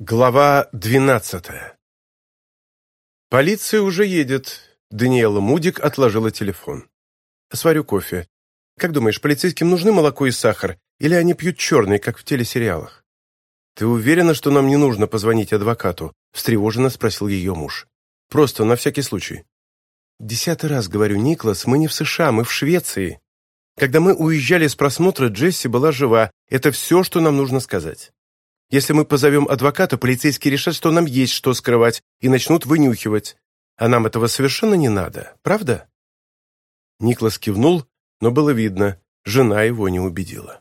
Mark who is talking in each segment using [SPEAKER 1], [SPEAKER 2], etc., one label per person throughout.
[SPEAKER 1] Глава двенадцатая. Полиция уже едет. Даниэла Мудик отложила телефон. Сварю кофе. Как думаешь, полицейским нужны молоко и сахар? Или они пьют черный, как в телесериалах? Ты уверена, что нам не нужно позвонить адвокату? Встревоженно спросил ее муж. Просто на всякий случай. Десятый раз говорю, Никлас, мы не в США, мы в Швеции. Когда мы уезжали с просмотра, Джесси была жива. Это все, что нам нужно сказать. Если мы позовем адвоката, полицейские решат, что нам есть что скрывать, и начнут вынюхивать. А нам этого совершенно не надо, правда?» Никлас кивнул, но было видно, жена его не убедила.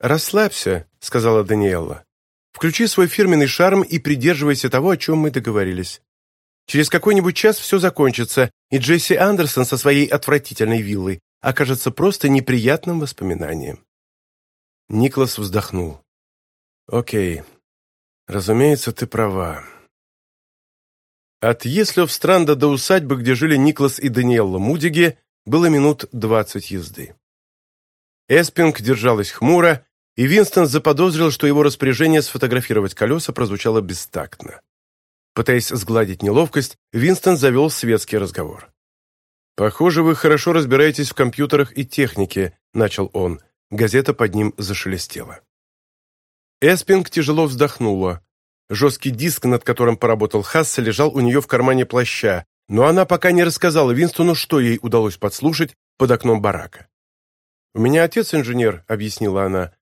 [SPEAKER 1] «Расслабься», — сказала Даниэлла. «Включи свой фирменный шарм и придерживайся того, о чем мы договорились. Через какой-нибудь час все закончится, и Джесси Андерсон со своей отвратительной виллой окажется просто неприятным воспоминанием». Никлас вздохнул. Окей. Разумеется, ты права. От Еслёв-Странда до усадьбы, где жили Никлас и Даниэлла Мудиги, было минут двадцать езды. Эспинг держалась хмуро, и Винстон заподозрил, что его распоряжение сфотографировать колеса прозвучало бестактно. Пытаясь сгладить неловкость, Винстон завел светский разговор. «Похоже, вы хорошо разбираетесь в компьютерах и технике», – начал он. Газета под ним зашелестела. Эспинг тяжело вздохнула. Жесткий диск, над которым поработал Хасс, лежал у нее в кармане плаща, но она пока не рассказала Винстону, что ей удалось подслушать под окном барака. «У меня отец инженер», — объяснила она.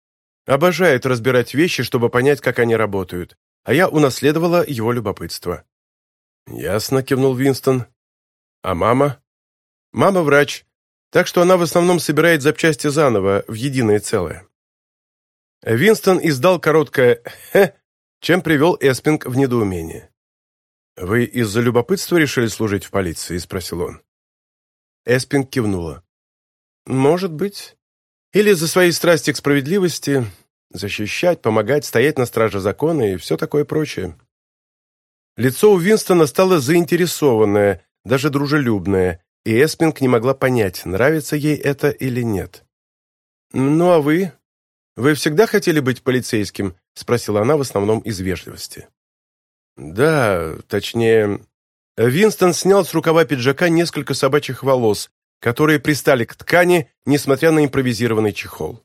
[SPEAKER 1] «Обожает разбирать вещи, чтобы понять, как они работают, а я унаследовала его любопытство». «Ясно», — кивнул Винстон. «А мама?» «Мама врач, так что она в основном собирает запчасти заново, в единое целое». Винстон издал короткое «хе», чем привел Эспинг в недоумение. «Вы из-за любопытства решили служить в полиции?» – спросил он. Эспинг кивнула. «Может быть. Или за своей страсти к справедливости, защищать, помогать, стоять на страже закона и все такое прочее». Лицо у Винстона стало заинтересованное, даже дружелюбное, и Эспинг не могла понять, нравится ей это или нет. «Ну а вы?» «Вы всегда хотели быть полицейским?» – спросила она в основном из вежливости. «Да, точнее...» Винстон снял с рукава пиджака несколько собачьих волос, которые пристали к ткани, несмотря на импровизированный чехол.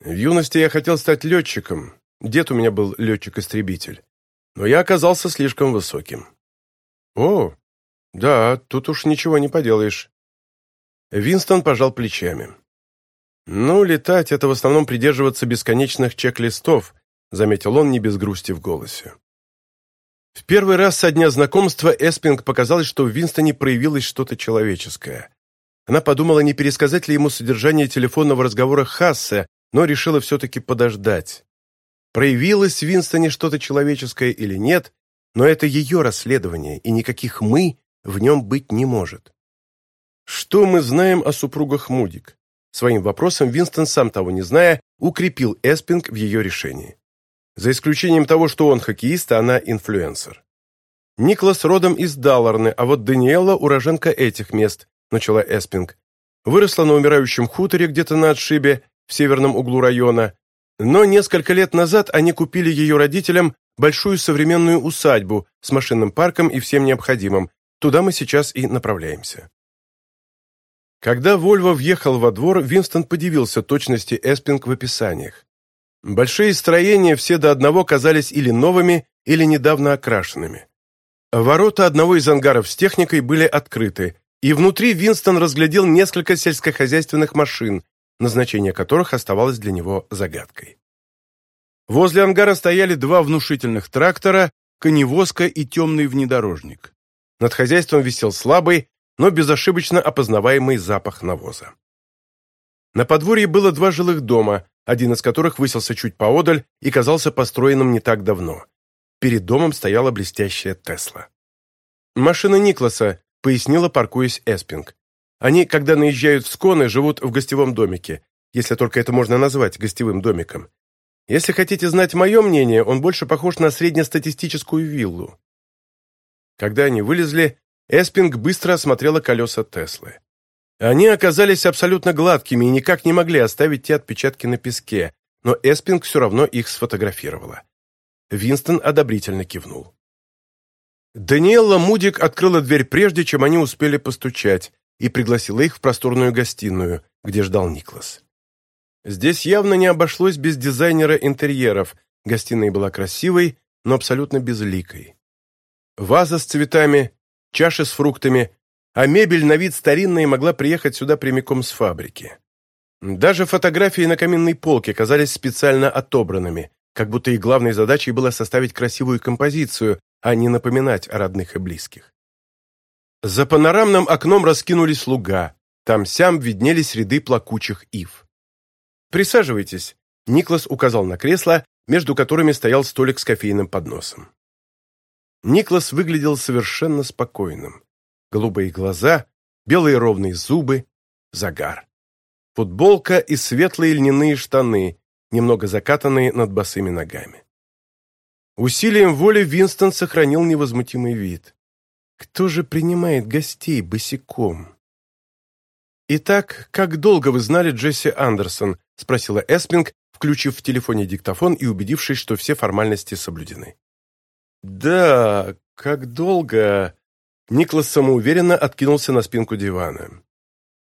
[SPEAKER 1] В юности я хотел стать летчиком. Дед у меня был летчик-истребитель. Но я оказался слишком высоким. О, да, тут уж ничего не поделаешь. Винстон пожал плечами. «Ну, летать — это в основном придерживаться бесконечных чек-листов», заметил он не без грусти в голосе. В первый раз со дня знакомства Эспинг показалось, что в Винстоне проявилось что-то человеческое. Она подумала, не пересказать ли ему содержание телефонного разговора Хассе, но решила все-таки подождать. Проявилось в Винстоне что-то человеческое или нет, но это ее расследование, и никаких «мы» в нем быть не может. Что мы знаем о супругах Мудик? Своим вопросом Винстон, сам того не зная, укрепил Эспинг в ее решении. За исключением того, что он хоккеист, а она инфлюенсер. «Никлас родом из Далларны, а вот Даниэла – уроженка этих мест», – начала Эспинг. «Выросла на умирающем хуторе где-то на отшибе, в северном углу района. Но несколько лет назад они купили ее родителям большую современную усадьбу с машинным парком и всем необходимым. Туда мы сейчас и направляемся». Когда Вольво въехал во двор, Винстон подивился точности Эспинг в описаниях. Большие строения все до одного казались или новыми, или недавно окрашенными. Ворота одного из ангаров с техникой были открыты, и внутри Винстон разглядел несколько сельскохозяйственных машин, назначение которых оставалось для него загадкой. Возле ангара стояли два внушительных трактора, коневозка и темный внедорожник. Над хозяйством висел слабый, но безошибочно опознаваемый запах навоза. На подворье было два жилых дома, один из которых высился чуть поодаль и казался построенным не так давно. Перед домом стояла блестящая Тесла. «Машина Никласа», — пояснила, паркуясь Эспинг. «Они, когда наезжают в Сконы, живут в гостевом домике, если только это можно назвать гостевым домиком. Если хотите знать мое мнение, он больше похож на среднестатистическую виллу». Когда они вылезли, Эспинг быстро осмотрела колеса Теслы. Они оказались абсолютно гладкими и никак не могли оставить те отпечатки на песке, но Эспинг все равно их сфотографировала. Винстон одобрительно кивнул. Даниэлла Мудик открыла дверь прежде, чем они успели постучать, и пригласила их в просторную гостиную, где ждал Никлас. Здесь явно не обошлось без дизайнера интерьеров. Гостиная была красивой, но абсолютно безликой. Ваза с цветами, чаши с фруктами, а мебель на вид старинная могла приехать сюда прямиком с фабрики. Даже фотографии на каминной полке казались специально отобранными, как будто их главной задачей было составить красивую композицию, а не напоминать о родных и близких. За панорамным окном раскинулись луга, там-сям виднелись ряды плакучих ив. «Присаживайтесь», — Никлас указал на кресло, между которыми стоял столик с кофейным подносом. Никлас выглядел совершенно спокойным. Голубые глаза, белые ровные зубы, загар. Футболка и светлые льняные штаны, немного закатанные над босыми ногами. Усилием воли Винстон сохранил невозмутимый вид. Кто же принимает гостей босиком? «Итак, как долго вы знали Джесси Андерсон?» – спросила Эспинг, включив в телефоне диктофон и убедившись, что все формальности соблюдены. «Да, как долго...» Никлас самоуверенно откинулся на спинку дивана.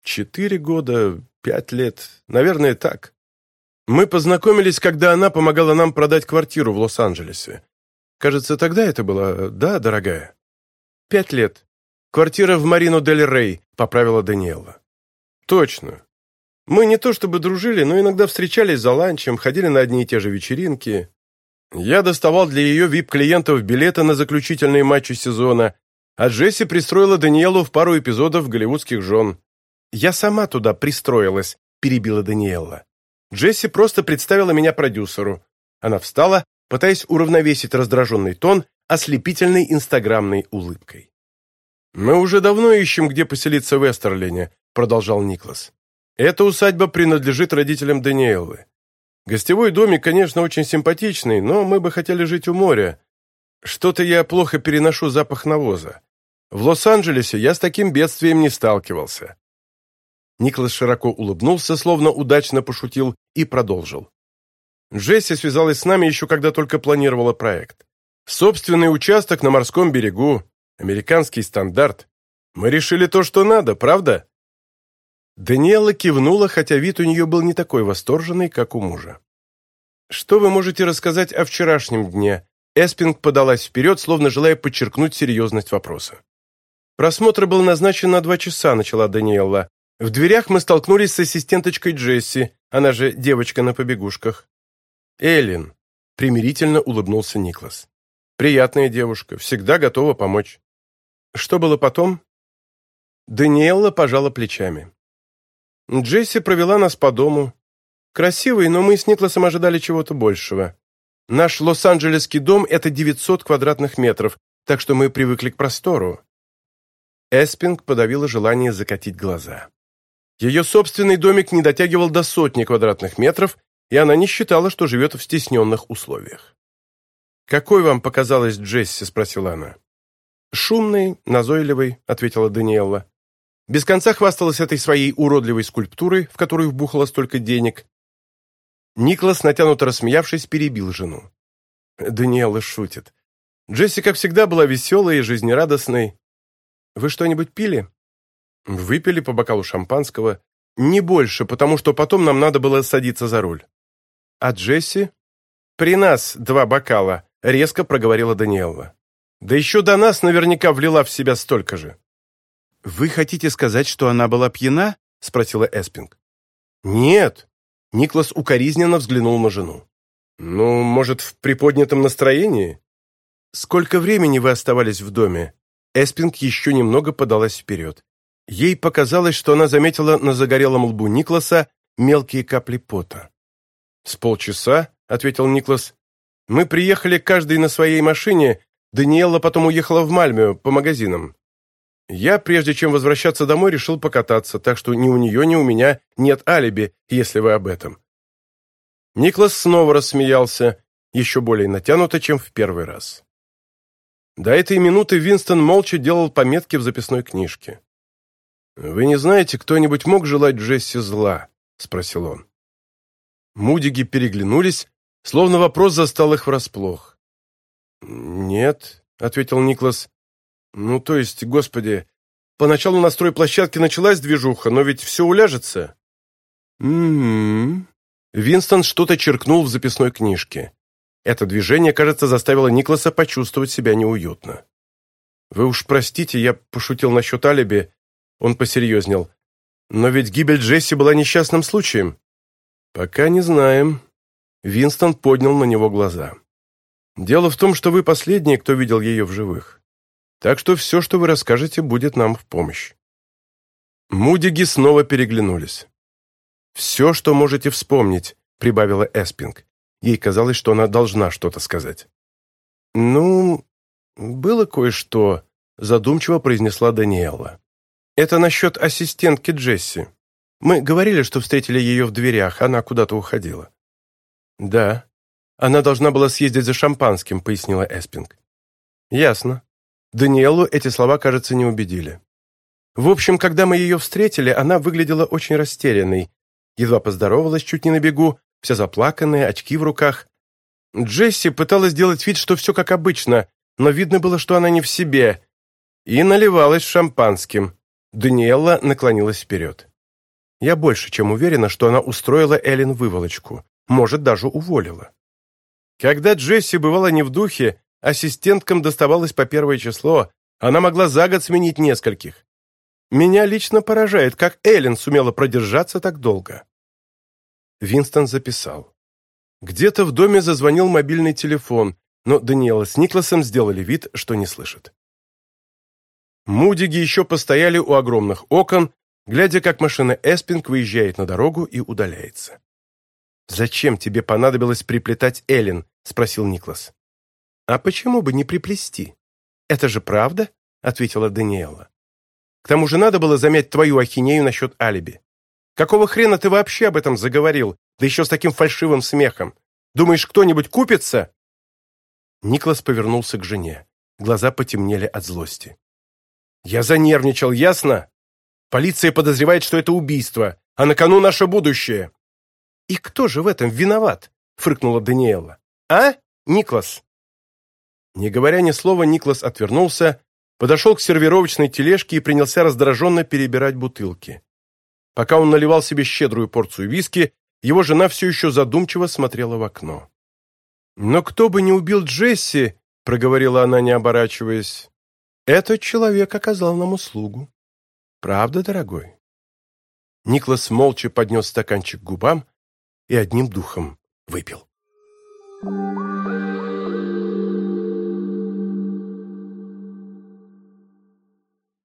[SPEAKER 1] «Четыре года, пять лет, наверное, так. Мы познакомились, когда она помогала нам продать квартиру в Лос-Анджелесе. Кажется, тогда это было, да, дорогая? Пять лет. Квартира в Марино-дель-Рей, поправила Даниэла. Точно. Мы не то чтобы дружили, но иногда встречались за ланчем, ходили на одни и те же вечеринки. Я доставал для ее вип-клиентов билеты на заключительные матчи сезона, а Джесси пристроила Даниэлу в пару эпизодов «Голливудских жен». «Я сама туда пристроилась», — перебила Даниэлла. Джесси просто представила меня продюсеру. Она встала, пытаясь уравновесить раздраженный тон ослепительной инстаграмной улыбкой. «Мы уже давно ищем, где поселиться в Эстерлине», — продолжал Никлас. «Эта усадьба принадлежит родителям Даниэлы. Гостевой домик, конечно, очень симпатичный, но мы бы хотели жить у моря. Что-то я плохо переношу запах навоза. В Лос-Анджелесе я с таким бедствием не сталкивался». Николас широко улыбнулся, словно удачно пошутил, и продолжил. Джесси связалась с нами еще когда только планировала проект. Собственный участок на морском берегу, американский стандарт. Мы решили то, что надо, правда? Даниэла кивнула, хотя вид у нее был не такой восторженный, как у мужа. «Что вы можете рассказать о вчерашнем дне?» Эспинг подалась вперед, словно желая подчеркнуть серьезность вопроса. «Просмотр был назначен на два часа», — начала Даниэлла. «В дверях мы столкнулись с ассистенточкой Джесси, она же девочка на побегушках». «Эллен», — примирительно улыбнулся Никлас. «Приятная девушка, всегда готова помочь». «Что было потом?» Даниэлла пожала плечами. Джесси провела нас по дому. Красивый, но мы с Никласом ожидали чего-то большего. Наш Лос-Анджелесский дом – это 900 квадратных метров, так что мы привыкли к простору». Эспинг подавила желание закатить глаза. Ее собственный домик не дотягивал до сотни квадратных метров, и она не считала, что живет в стесненных условиях. «Какой вам показалось Джесси?» – спросила она. «Шумный, назойливый», – ответила Даниэлла. Без конца хвасталась этой своей уродливой скульптурой, в которую вбухала столько денег. Никлас, натянуто рассмеявшись, перебил жену. Даниэлла шутит. Джесси, как всегда, была веселой и жизнерадостной. «Вы что-нибудь пили?» Выпили по бокалу шампанского. Не больше, потому что потом нам надо было садиться за руль. А Джесси? При нас два бокала, резко проговорила Даниэлла. Да еще до нас наверняка влила в себя столько же. «Вы хотите сказать, что она была пьяна?» — спросила Эспинг. «Нет». Никлас укоризненно взглянул на жену. «Ну, может, в приподнятом настроении?» «Сколько времени вы оставались в доме?» Эспинг еще немного подалась вперед. Ей показалось, что она заметила на загорелом лбу Никласа мелкие капли пота. «С полчаса», — ответил Никлас. «Мы приехали каждый на своей машине, Даниэлла потом уехала в Мальмё по магазинам. Я, прежде чем возвращаться домой, решил покататься, так что ни у нее, ни у меня нет алиби, если вы об этом». Никлас снова рассмеялся, еще более натянуто, чем в первый раз. До этой минуты Винстон молча делал пометки в записной книжке. «Вы не знаете, Ну, то есть, господи, поначалу настрой площадки началась движуха, но ведь все уляжется. М-м-м. Винстон что-то черкнул в записной книжке. Это движение, кажется, заставило Никласа почувствовать себя неуютно. «Вы уж простите, я пошутил насчет алиби». Он посерьезнел. «Но ведь гибель Джесси была несчастным случаем». «Пока не знаем». Винстон поднял на него глаза. «Дело в том, что вы последний, кто видел ее в живых. Так что все, что вы расскажете, будет нам в помощь». Мудиги снова переглянулись. «Все, что можете вспомнить», — прибавила Эспинг. Ей казалось, что она должна что-то сказать. «Ну, было кое-что», — задумчиво произнесла Даниэла. «Это насчет ассистентки Джесси. Мы говорили, что встретили ее в дверях, она куда-то уходила». «Да. Она должна была съездить за шампанским», — пояснила Эспинг. «Ясно. Даниэлу эти слова, кажется, не убедили. В общем, когда мы ее встретили, она выглядела очень растерянной. Едва поздоровалась чуть не на бегу, вся заплаканная, очки в руках. Джесси пыталась сделать вид, что все как обычно, но видно было, что она не в себе, и наливалась шампанским. Даниэлла наклонилась вперед. Я больше чем уверена, что она устроила Эллен выволочку, может, даже уволила. Когда Джесси бывала не в духе, Ассистенткам доставалось по первое число. Она могла за год сменить нескольких. Меня лично поражает, как Эллен сумела продержаться так долго. Винстон записал. Где-то в доме зазвонил мобильный телефон, но Даниэла с Никласом сделали вид, что не слышат. Мудиги еще постояли у огромных окон, глядя, как машина Эспинг выезжает на дорогу и удаляется. «Зачем тебе понадобилось приплетать Эллен?» – спросил Никлас.«А почему бы не приплести? Это же правда?» — ответила Даниэла. «К тому же надо было замять твою ахинею насчет алиби. Какого хрена ты вообще об этом заговорил, да еще с таким фальшивым смехом? Думаешь, кто-нибудь купится?» Никлас повернулся к жене. Глаза потемнели от злости. «Я занервничал, ясно? Полиция подозревает, что это убийство, а на кону наше будущее». «И кто же в этом виноват?» — фыркнула Даниэла. «А, Никлас?» Не говоря ни слова, Никлас отвернулся, подошел к сервировочной тележке и принялся раздраженно перебирать бутылки. Пока он наливал себе щедрую порцию виски, его жена все еще задумчиво смотрела в окно. «Но кто бы не убил Джесси», — проговорила она, не оборачиваясь, — «этот человек оказал нам услугу. Правда, дорогой?» Никлас молча поднес стаканчик к губам и